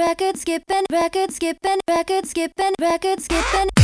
record skipping, record skipping, record skipping, record skipping.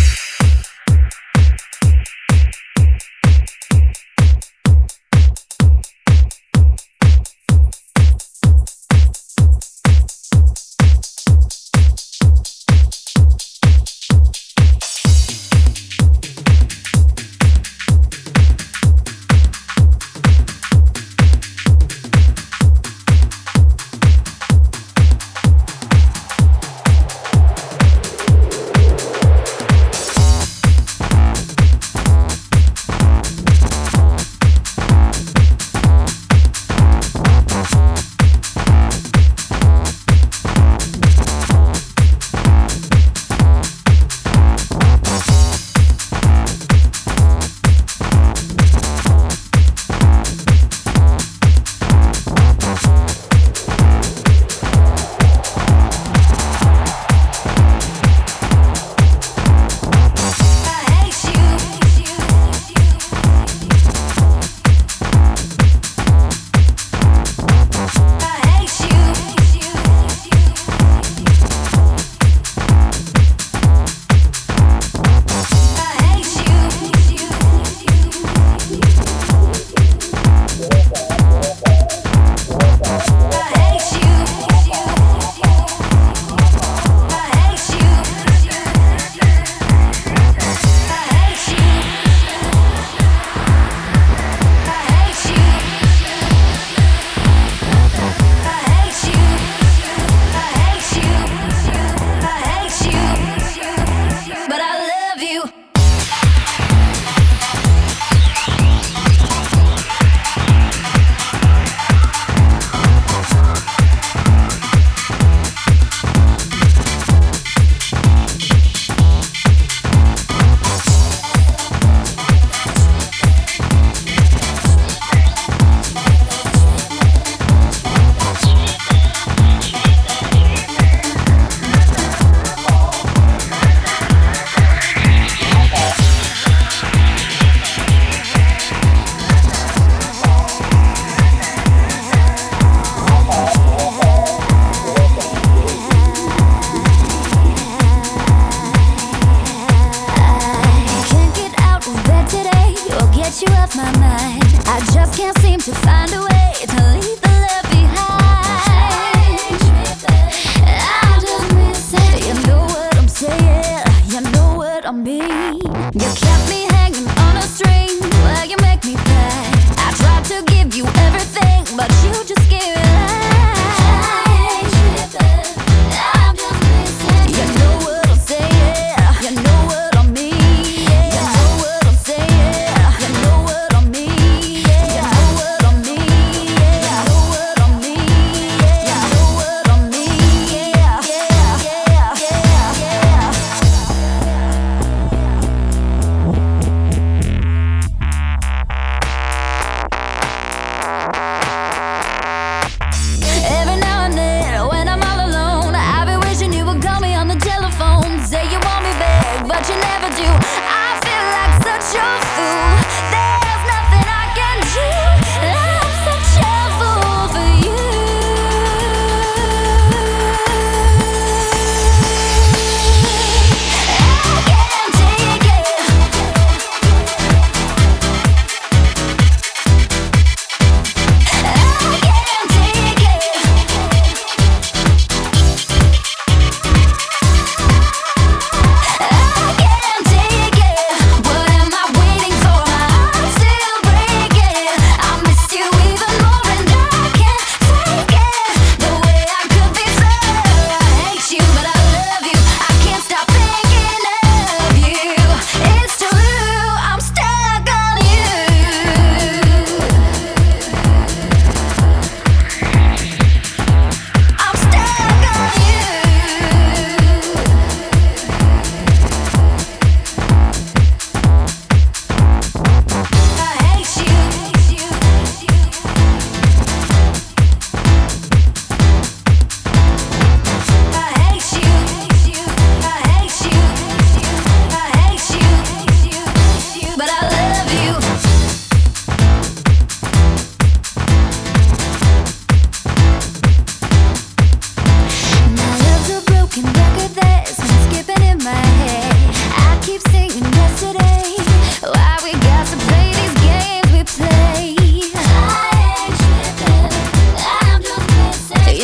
You off my mind. I just can't seem to find a way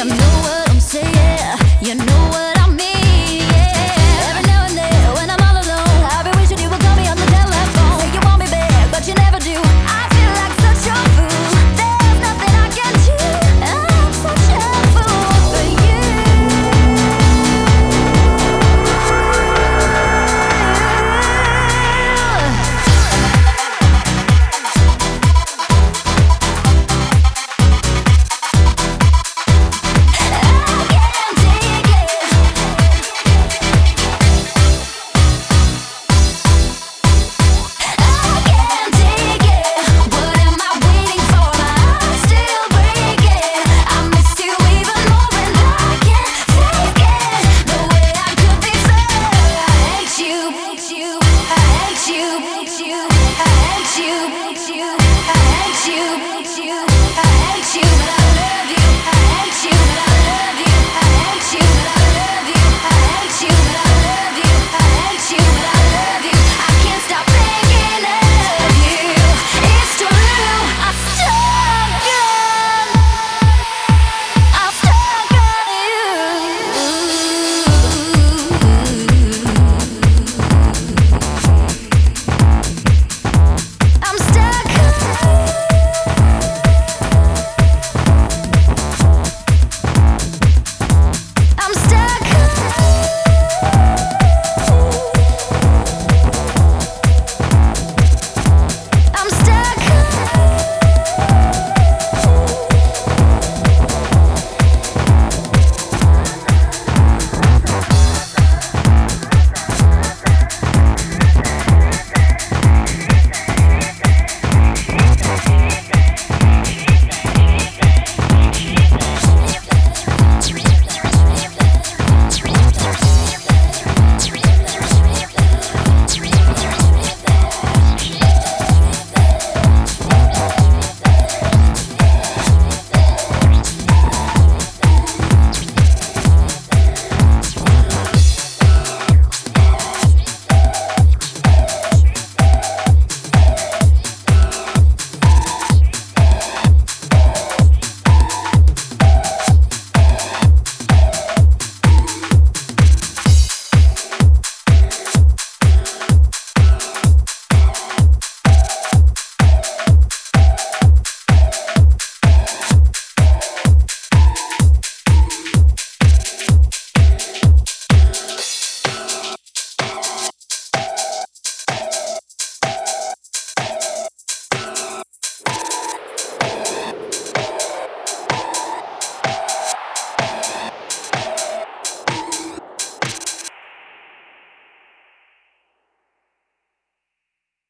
I know what I'm saying. You know what.